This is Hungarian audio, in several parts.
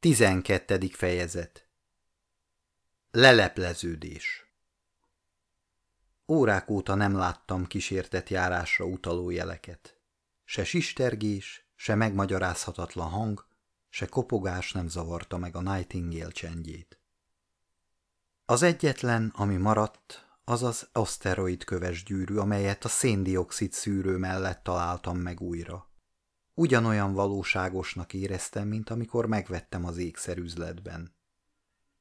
Tizenkettedik fejezet Lelepleződés Órák óta nem láttam kísértett járásra utaló jeleket. Se sistergés, se megmagyarázhatatlan hang, se kopogás nem zavarta meg a Nightingale csendjét. Az egyetlen, ami maradt, az az aszteroid köves gyűrű, amelyet a széndiokszid szűrő mellett találtam meg újra. Ugyanolyan valóságosnak éreztem, mint amikor megvettem az ékszerüzletben.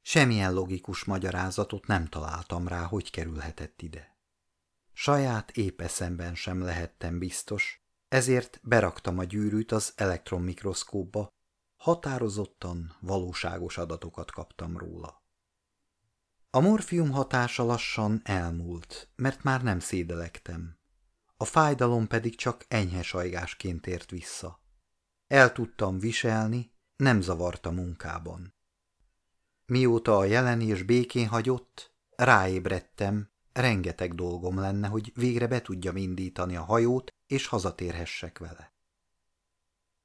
Semmilyen logikus magyarázatot nem találtam rá, hogy kerülhetett ide. Saját épp eszemben sem lehettem biztos, ezért beraktam a gyűrűt az elektronmikroszkópba, határozottan valóságos adatokat kaptam róla. A morfium hatása lassan elmúlt, mert már nem szédelektem a fájdalom pedig csak enyhe sajgásként ért vissza. El tudtam viselni, nem zavarta munkában. Mióta a jelenés békén hagyott, ráébredtem, rengeteg dolgom lenne, hogy végre be tudjam indítani a hajót, és hazatérhessek vele.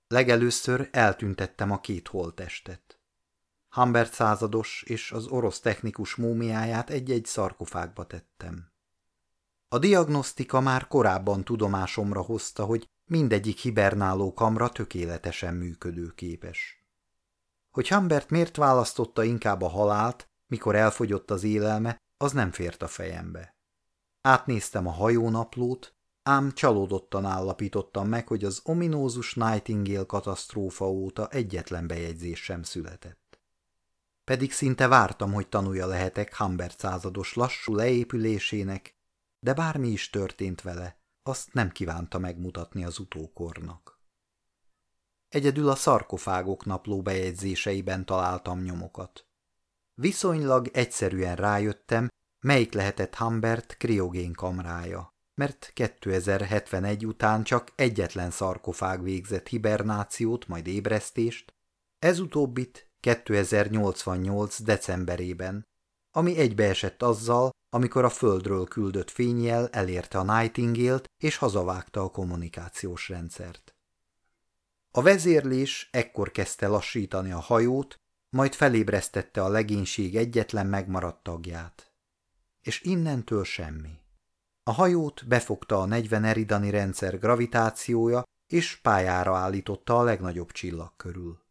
Legelőször eltüntettem a két holtestet. Humbert százados és az orosz technikus múmiáját egy-egy szarkofágba tettem. A diagnosztika már korábban tudomásomra hozta, hogy mindegyik hibernáló kamra tökéletesen működőképes. Hogy Humbert miért választotta inkább a halált, mikor elfogyott az élelme, az nem fért a fejembe. Átnéztem a hajónaplót, ám csalódottan állapítottam meg, hogy az ominózus Nightingale katasztrófa óta egyetlen bejegyzés sem született. Pedig szinte vártam, hogy tanulja lehetek Humbert százados lassú leépülésének de bármi is történt vele, azt nem kívánta megmutatni az utókornak. Egyedül a szarkofágok napló bejegyzéseiben találtam nyomokat. Viszonylag egyszerűen rájöttem, melyik lehetett Humbert kriogén kamrája, mert 2071 után csak egyetlen szarkofág végzett hibernációt, majd ébresztést, ez utóbbit 2088. decemberében, ami egybeesett azzal, amikor a földről küldött fényjel elérte a Nightingale-t és hazavágta a kommunikációs rendszert. A vezérlés ekkor kezdte lassítani a hajót, majd felébresztette a legénység egyetlen megmaradt tagját. És innentől semmi. A hajót befogta a 40 eridani rendszer gravitációja, és pályára állította a legnagyobb csillag körül.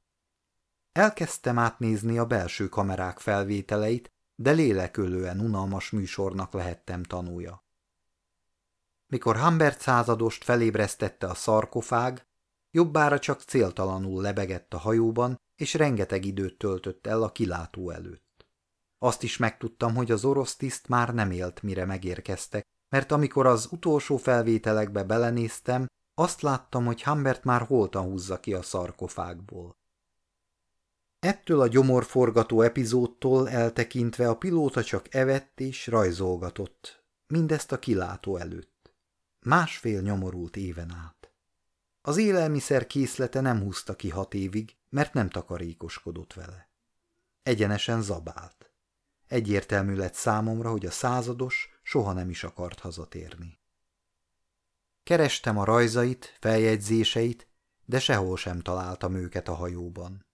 Elkezdtem átnézni a belső kamerák felvételeit, de lélekölően unalmas műsornak lehettem tanúja. Mikor Humbert századost felébresztette a szarkofág, jobbára csak céltalanul lebegett a hajóban, és rengeteg időt töltött el a kilátó előtt. Azt is megtudtam, hogy az orosz tiszt már nem élt, mire megérkeztek, mert amikor az utolsó felvételekbe belenéztem, azt láttam, hogy Humbert már holtan húzza ki a szarkofágból. Ettől a gyomorforgató epizódtól eltekintve a pilóta csak evett és rajzolgatott, mindezt a kilátó előtt. Másfél nyomorult éven át. Az élelmiszer készlete nem húzta ki hat évig, mert nem takarékoskodott vele. Egyenesen zabált. Egyértelmű lett számomra, hogy a százados soha nem is akart hazatérni. Kerestem a rajzait, feljegyzéseit, de sehol sem találtam őket a hajóban.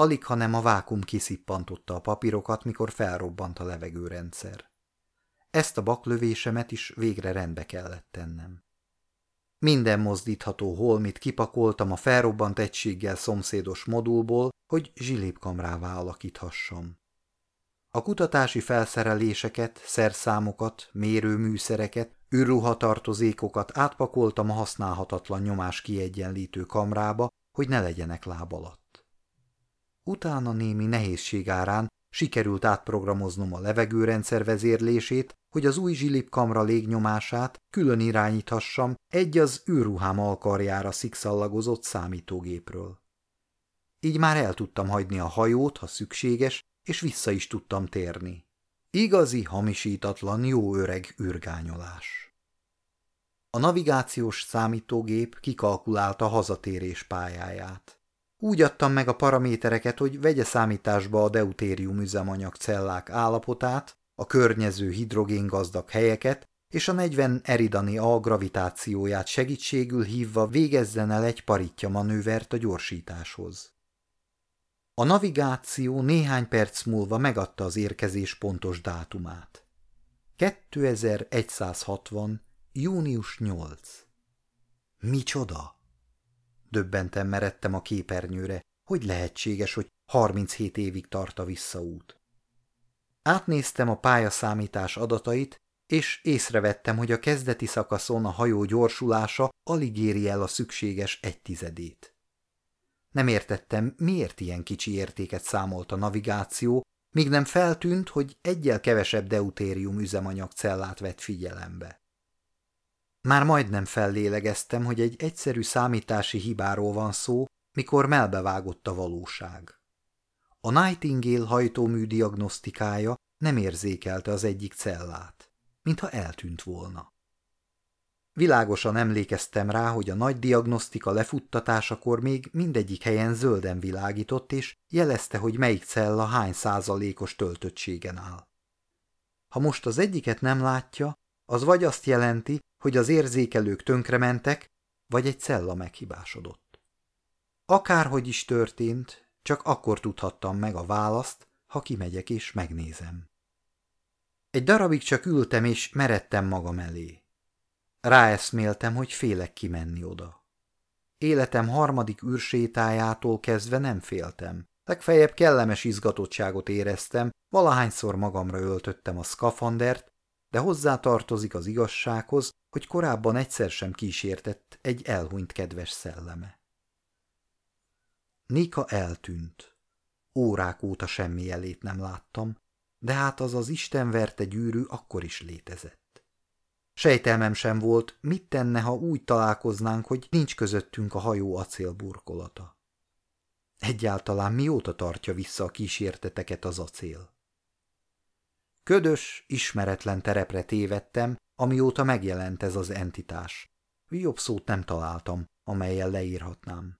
Alig, hanem a vákum kiszippantotta a papírokat, mikor felrobbant a levegőrendszer. Ezt a baklövésemet is végre rendbe kellett tennem. Minden mozdítható holmit kipakoltam a felrobbant egységgel szomszédos modulból, hogy zsilipkamrává alakíthassam. A kutatási felszereléseket, szerszámokat, mérőműszereket, űrruhatartozékokat átpakoltam a használhatatlan nyomás kiegyenlítő kamrába, hogy ne legyenek láb alatt. Utána némi nehézség árán sikerült átprogramoznom a levegőrendszer vezérlését, hogy az új zsilipkamra légnyomását külön irányíthassam egy az űrruhám alkarjára szikszallagozott számítógépről. Így már el tudtam hagyni a hajót, ha szükséges, és vissza is tudtam térni. Igazi, hamisítatlan, jó öreg űrgányolás. A navigációs számítógép kikalkulálta hazatérés pályáját. Úgy adtam meg a paramétereket, hogy vegye számításba a deutérium üzemanyag cellák állapotát, a környező hidrogéngazdag helyeket, és a 40 eridani A gravitációját segítségül hívva végezzen el egy paritja manővert a gyorsításhoz. A navigáció néhány perc múlva megadta az érkezés pontos dátumát. 2160. június 8. Micsoda? Döbbenten meredtem a képernyőre, hogy lehetséges, hogy 37 évig tart a visszaút. Átnéztem a pályaszámítás adatait, és észrevettem, hogy a kezdeti szakaszon a hajó gyorsulása alig éri el a szükséges egy tizedét. Nem értettem, miért ilyen kicsi értéket számolt a navigáció, míg nem feltűnt, hogy egyel kevesebb deutérium üzemanyag cellát vett figyelembe. Már majdnem fellélegeztem, hogy egy egyszerű számítási hibáról van szó, mikor melbevágott a valóság. A Nightingale hajtómű diagnosztikája nem érzékelte az egyik cellát, mintha eltűnt volna. Világosan emlékeztem rá, hogy a nagy diagnosztika lefuttatásakor még mindegyik helyen zölden világított, és jelezte, hogy melyik cella hány százalékos töltöttségen áll. Ha most az egyiket nem látja, az vagy azt jelenti, hogy az érzékelők tönkrementek, vagy egy cella meghibásodott. Akárhogy is történt, csak akkor tudhattam meg a választ, ha kimegyek és megnézem. Egy darabig csak ültem és meredtem magam elé. Ráeszméltem, hogy félek kimenni oda. Életem harmadik űrsétájától kezdve nem féltem. Legfeljebb kellemes izgatottságot éreztem, valahányszor magamra öltöttem a szkafandert, de hozzá tartozik az igazsághoz, hogy korábban egyszer sem kísértett egy elhunyt kedves szelleme. Nika eltűnt. Órák óta semmi jelét nem láttam, de hát az az istenverte gyűrű akkor is létezett. Sejtelmem sem volt, mit tenne, ha úgy találkoznánk, hogy nincs közöttünk a hajó acélburkolata. Egyáltalán mióta tartja vissza a kísérteteket az acél? Ködös, ismeretlen terepre tévedtem, amióta megjelent ez az entitás. Jobb szót nem találtam, amelyel leírhatnám.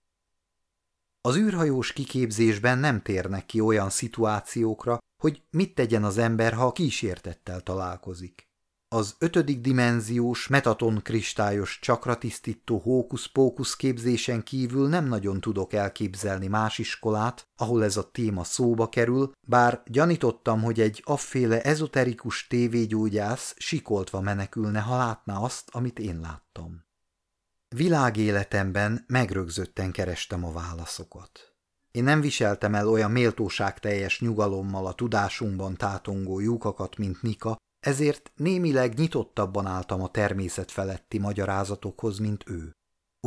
Az űrhajós kiképzésben nem térnek ki olyan szituációkra, hogy mit tegyen az ember, ha a kísértettel találkozik. Az ötödik dimenziós, metaton kristályos csakratisztító hókusz-pókusz képzésen kívül nem nagyon tudok elképzelni más iskolát, ahol ez a téma szóba kerül, bár gyanítottam, hogy egy afféle ezoterikus tévégyógyász sikoltva menekülne, ha látná azt, amit én láttam. Világéletemben megrögzötten kerestem a válaszokat. Én nem viseltem el olyan méltóságteljes nyugalommal a tudásunkban tátongó lyukakat, mint Nika, ezért némileg nyitottabban álltam a természet feletti magyarázatokhoz, mint ő.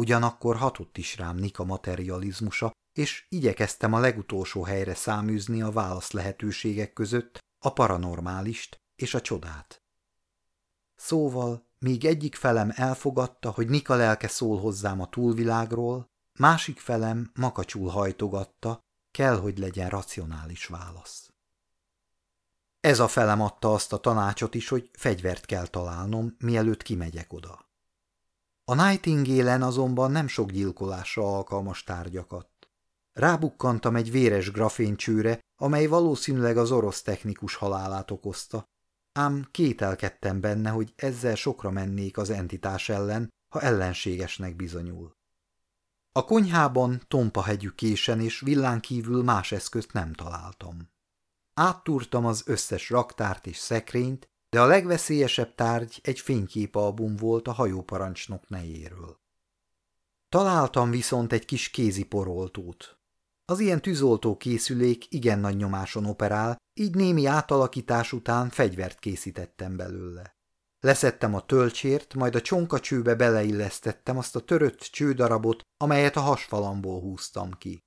Ugyanakkor hatott is rám Nika materializmusa, és igyekeztem a legutolsó helyre száműzni a válasz lehetőségek között a paranormálist és a csodát. Szóval, míg egyik felem elfogadta, hogy Nika lelke szól hozzám a túlvilágról, másik felem makacsul hajtogatta, kell, hogy legyen racionális válasz. Ez a felem adta azt a tanácsot is, hogy fegyvert kell találnom, mielőtt kimegyek oda. A nightingale azonban nem sok gyilkolásra alkalmas tárgyakat. Rábukkantam egy véres graféncsőre, amely valószínűleg az orosz technikus halálát okozta, ám kételkedtem benne, hogy ezzel sokra mennék az entitás ellen, ha ellenségesnek bizonyul. A konyhában tompa hegyű késen és villán kívül más eszközt nem találtam. Áttúrtam az összes raktárt és szekrényt, de a legveszélyesebb tárgy egy fényképalbum volt a hajóparancsnok nejéről. Találtam viszont egy kis kézi poroltót. Az ilyen tűzoltó készülék igen nagy nyomáson operál, így némi átalakítás után fegyvert készítettem belőle. Leszettem a tölcsért, majd a csonkacsőbe beleillesztettem azt a törött csődarabot, amelyet a hasfalamból húztam ki.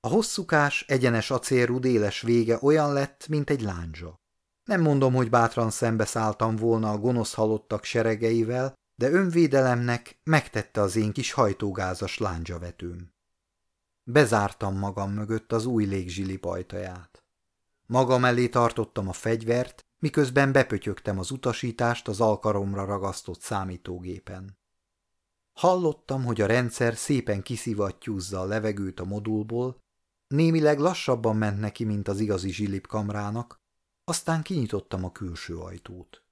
A hosszúkás, egyenes acélrud éles vége olyan lett, mint egy lándzsa. Nem mondom, hogy bátran szembeszálltam volna a gonosz halottak seregeivel, de önvédelemnek megtette az én kis hajtógázas lándzsavetőm. Bezártam magam mögött az új légzsili pajtaját. Magam elé tartottam a fegyvert, miközben bepötyögtem az utasítást az alkaromra ragasztott számítógépen. Hallottam, hogy a rendszer szépen kiszivattyúzza a levegőt a modulból, Némileg lassabban ment neki, mint az igazi zsilipkamrának, aztán kinyitottam a külső ajtót.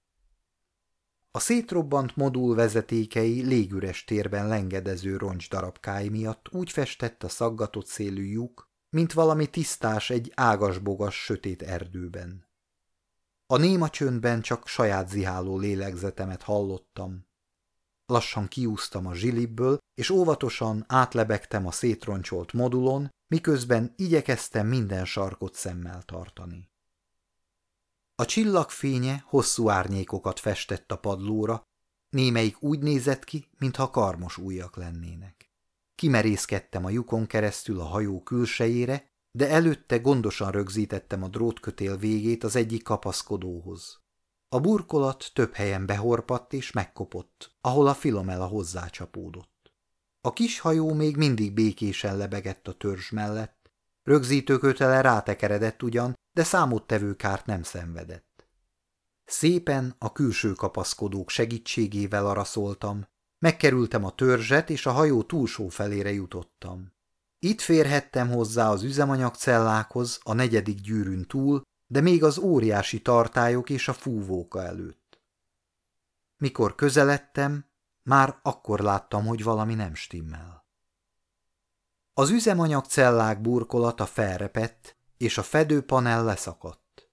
A szétrobbant modul vezetékei légüres térben lengedező roncs darabkái miatt úgy festett a szaggatott szélű lyuk, mint valami tisztás egy ágasbogas sötét erdőben. A néma csöndben csak saját ziháló lélegzetemet hallottam. Lassan kiúztam a zsilibből, és óvatosan átlebegtem a szétroncsolt modulon, miközben igyekeztem minden sarkot szemmel tartani. A csillagfénye hosszú árnyékokat festett a padlóra, némelyik úgy nézett ki, mintha karmos ujjak lennének. Kimerészkedtem a lyukon keresztül a hajó külsejére, de előtte gondosan rögzítettem a drótkötél végét az egyik kapaszkodóhoz. A burkolat több helyen behorpadt és megkopott, ahol a Filomela hozzácsapódott. A kis hajó még mindig békésen lebegett a törzs mellett, rögzítőkötele rátekeredett ugyan, de számottevő kárt nem szenvedett. Szépen a külső kapaszkodók segítségével araszoltam, megkerültem a törzset, és a hajó túlsó felére jutottam. Itt férhettem hozzá az üzemanyagcellákhoz a negyedik gyűrűn túl, de még az óriási tartályok és a fúvóka előtt. Mikor közeledtem, már akkor láttam, hogy valami nem stimmel. Az üzemanyagcellák burkolata felrepett, és a fedőpanel leszakadt.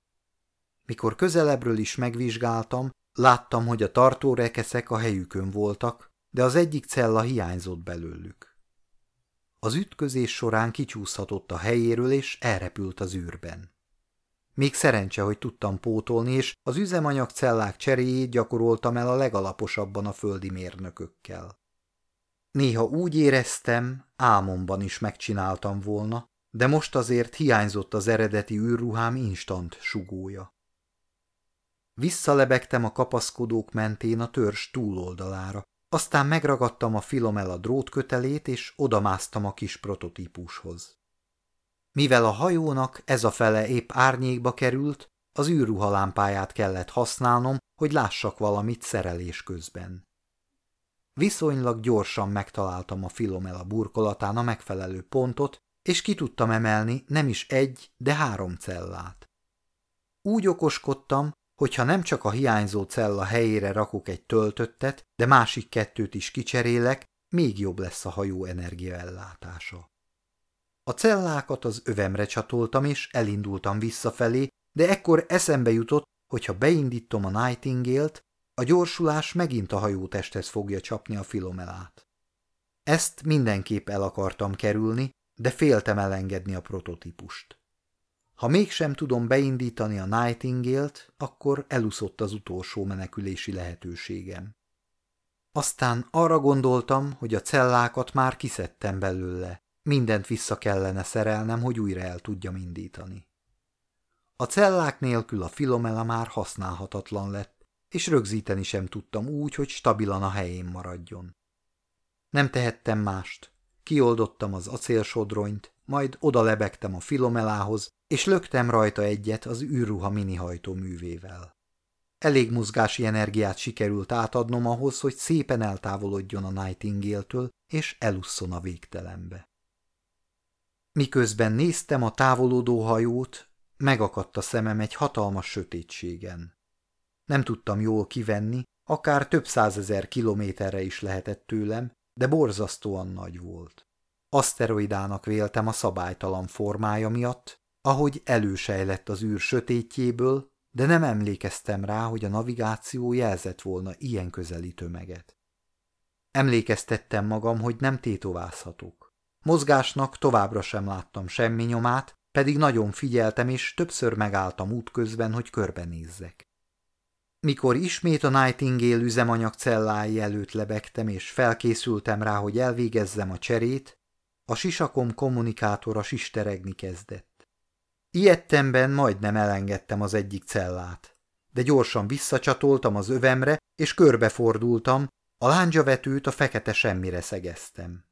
Mikor közelebbről is megvizsgáltam, láttam, hogy a tartórekeszek a helyükön voltak, de az egyik cella hiányzott belőlük. Az ütközés során kicsúszhatott a helyéről, és elrepült az űrben. Még szerencse, hogy tudtam pótolni, és az üzemanyagcellák cseréjét gyakoroltam el a legalaposabban a földi mérnökökkel. Néha úgy éreztem, álmomban is megcsináltam volna, de most azért hiányzott az eredeti űrruhám instant sugója. Visszalebegtem a kapaszkodók mentén a törzs túloldalára, aztán megragadtam a Filomela drótkötelét, és odamásztam a kis prototípushoz. Mivel a hajónak ez a fele épp árnyékba került, az űrruhalámpáját kellett használnom, hogy lássak valamit szerelés közben. Viszonylag gyorsan megtaláltam a Filomela burkolatán a megfelelő pontot, és ki tudtam emelni nem is egy, de három cellát. Úgy okoskodtam, hogyha nem csak a hiányzó cella helyére rakok egy töltöttet, de másik kettőt is kicserélek, még jobb lesz a hajó energiaellátása. A cellákat az övemre csatoltam, és elindultam visszafelé, de ekkor eszembe jutott, hogy ha beindítom a Nightingale-t, a gyorsulás megint a hajótesthez fogja csapni a filomelát. Ezt mindenképp el akartam kerülni, de féltem elengedni a prototípust. Ha mégsem tudom beindítani a Nightingale-t, akkor eluszott az utolsó menekülési lehetőségem. Aztán arra gondoltam, hogy a cellákat már kiszedtem belőle, mindent vissza kellene szerelnem, hogy újra el tudjam indítani. A cellák nélkül a filomela már használhatatlan lett, és rögzíteni sem tudtam úgy, hogy stabilan a helyén maradjon. Nem tehettem mást. Kioldottam az acélsodronyt, majd oda lebegtem a filomelához, és löktem rajta egyet az űrruha minihajtó művével. Elég mozgási energiát sikerült átadnom ahhoz, hogy szépen eltávolodjon a Nightingale-től, és elusszon a végtelenbe. Miközben néztem a távolodó hajót, megakadt a szemem egy hatalmas sötétségen. Nem tudtam jól kivenni, akár több százezer kilométerre is lehetett tőlem, de borzasztóan nagy volt. Aszteroidának véltem a szabálytalan formája miatt, ahogy elősejlett az űr sötétjéből, de nem emlékeztem rá, hogy a navigáció jelzett volna ilyen közeli tömeget. Emlékeztettem magam, hogy nem tétovázhatok. Mozgásnak továbbra sem láttam semmi nyomát, pedig nagyon figyeltem, és többször megálltam útközben, hogy körbenézzek. Mikor ismét a Nightingale üzemanyag cellái előtt lebegtem, és felkészültem rá, hogy elvégezzem a cserét, a sisakom kommunikátora sisteregni kezdett. Ilyettemben majdnem elengedtem az egyik cellát, de gyorsan visszacsatoltam az övemre, és körbefordultam, a lándzsavetőt a fekete semmire szegeztem.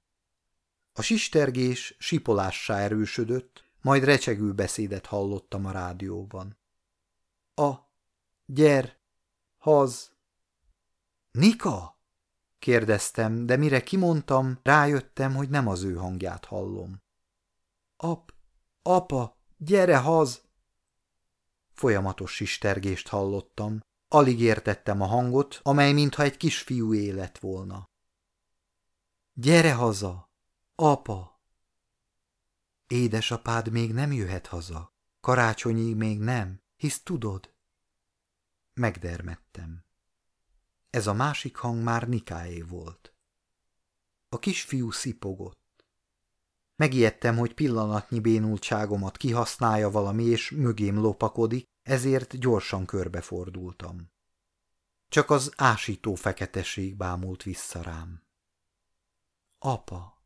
A sistergés sipolássá erősödött, majd recsegő beszédet hallottam a rádióban. A, gyer, haz. Nika? kérdeztem, de mire kimondtam, rájöttem, hogy nem az ő hangját hallom. Ap, apa, Gyere haz! Folyamatos sistergést hallottam. Alig értettem a hangot, amely mintha egy kisfiú élet volna. Gyere haza! Apa! Édesapád még nem jöhet haza. Karácsonyig még nem, hisz tudod? Megdermettem. Ez a másik hang már Nikáé volt. A kisfiú szipogott. Megijedtem, hogy pillanatnyi bénultságomat kihasználja valami, és mögém lopakodik, ezért gyorsan körbefordultam. Csak az ásító feketeség bámult vissza rám. Apa,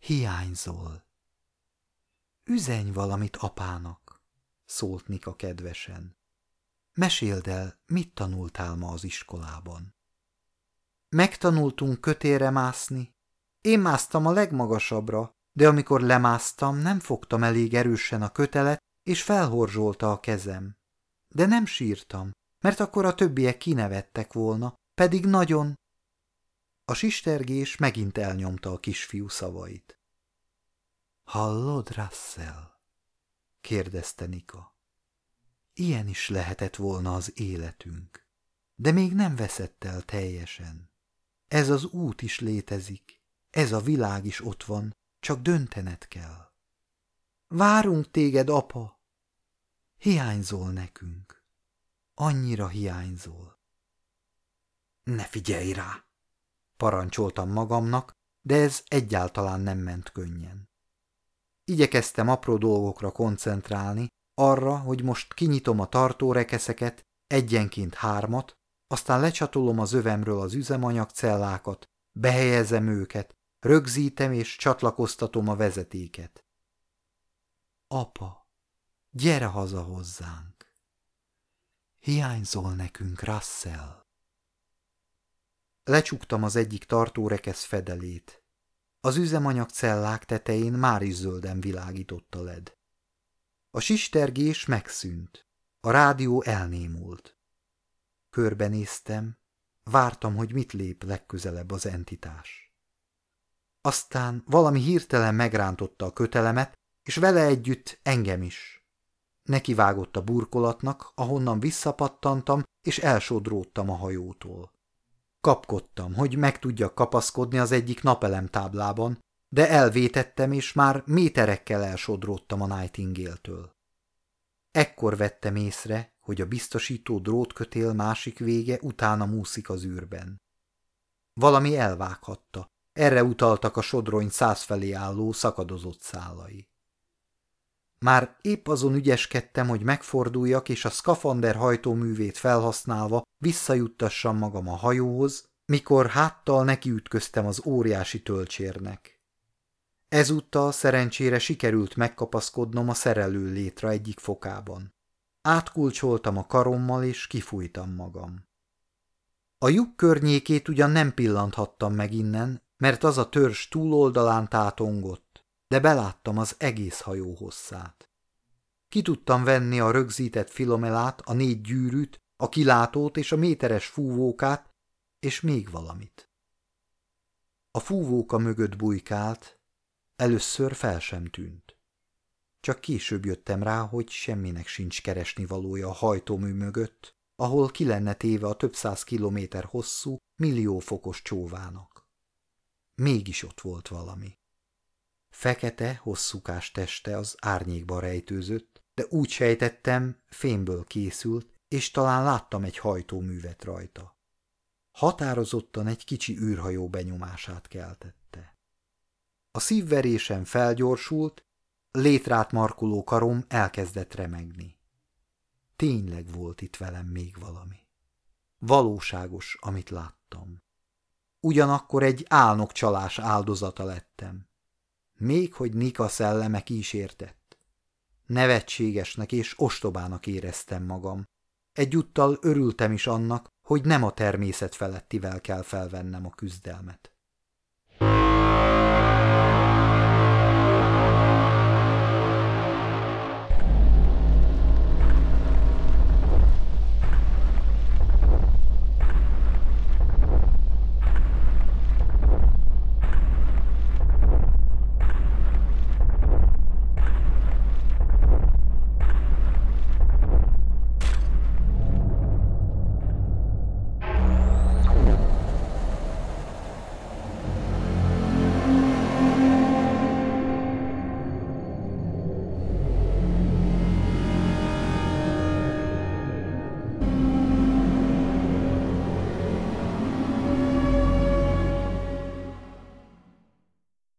hiányzol. Üzenj valamit apának, szólt Nika kedvesen. Meséld el, mit tanultál ma az iskolában? Megtanultunk kötére mászni. Én másztam a legmagasabbra, de amikor lemásztam, nem fogtam elég erősen a kötelet, és felhorzsolta a kezem. De nem sírtam, mert akkor a többiek kinevettek volna, pedig nagyon... A sistergés megint elnyomta a kisfiú szavait. Hallod, Russell? kérdezte Nika. Ilyen is lehetett volna az életünk, de még nem veszett el teljesen. Ez az út is létezik, ez a világ is ott van, csak döntened kell. Várunk téged, apa! Hiányzol nekünk. Annyira hiányzol. Ne figyelj rá! Parancsoltam magamnak, de ez egyáltalán nem ment könnyen. Igyekeztem apró dolgokra koncentrálni, arra, hogy most kinyitom a tartórekeszeket, egyenként hármat, aztán lecsatolom az övemről az üzemanyagcellákat, behelyezem őket, rögzítem és csatlakoztatom a vezetéket. Apa, gyere haza hozzánk! Hiányzol nekünk, Russell! Lecsuktam az egyik tartórekesz fedelét. Az üzemanyagcellák tetején már is zölden világított a led. A sistergés megszűnt. A rádió elnémult. Körbenéztem, vártam, hogy mit lép legközelebb az entitás. Aztán valami hirtelen megrántotta a kötelemet, és vele együtt engem is. Nekivágott a burkolatnak, ahonnan visszapattantam, és elsodródtam a hajótól. Kapkodtam, hogy meg tudjak kapaszkodni az egyik napelemtáblában, de elvétettem, és már méterekkel elsodródtam a Nightingale-től. Ekkor vettem észre, hogy a biztosító drótkötél másik vége utána múszik az űrben. Valami elvághatta, erre utaltak a sodrony százfelé álló szakadozott szálai. Már épp azon ügyeskedtem, hogy megforduljak, és a szkafander hajtóművét felhasználva visszajuttassam magam a hajóhoz, mikor háttal nekiütköztem az óriási tölcsérnek. Ezúttal szerencsére sikerült megkapaszkodnom a szerelő létre egyik fokában. Átkulcsoltam a karommal, és kifújtam magam. A lyuk környékét ugyan nem pillanthattam meg innen, mert az a törzs túloldalán tátongott, de beláttam az egész hajó hosszát. Ki tudtam venni a rögzített filomelát, a négy gyűrűt, a kilátót és a méteres fúvókát, és még valamit. A fúvóka mögött bujkált, Először fel sem tűnt. Csak később jöttem rá, hogy semminek sincs keresni valója a hajtómű mögött, ahol ki lenne téve a több száz kilométer hosszú, milliófokos csóvának. Mégis ott volt valami. Fekete, hosszúkás teste az árnyékba rejtőzött, de úgy sejtettem, fémből készült, és talán láttam egy hajtóművet rajta. Határozottan egy kicsi űrhajó benyomását keltette. A szívverésem felgyorsult, létrát markoló karom elkezdett remegni. Tényleg volt itt velem még valami. Valóságos, amit láttam. Ugyanakkor egy álnok csalás áldozata lettem. Még hogy Nika szelleme kísértett. Nevetségesnek és ostobának éreztem magam. Egyúttal örültem is annak, hogy nem a természet felettivel kell felvennem a küzdelmet.